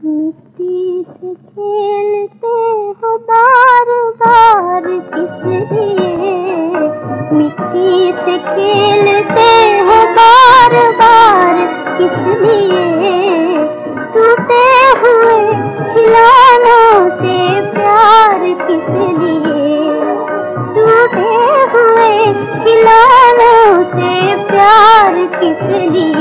मिट्टी से खेलते हो बार बार किस लिए मिट्टी से खेलते हो बार बार किस लिए टूटे हुए खिलौनों से प्यार किस लिए टूटे हुए खिलौनों से प्यार किस लिए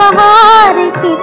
बहार की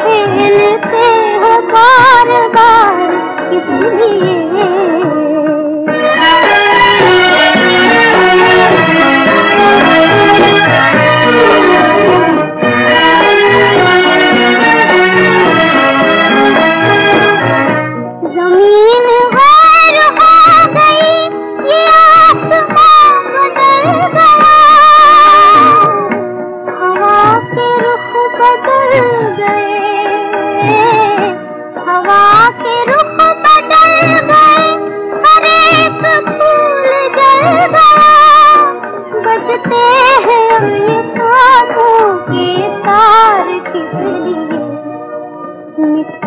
खेलते हो बार किस लिए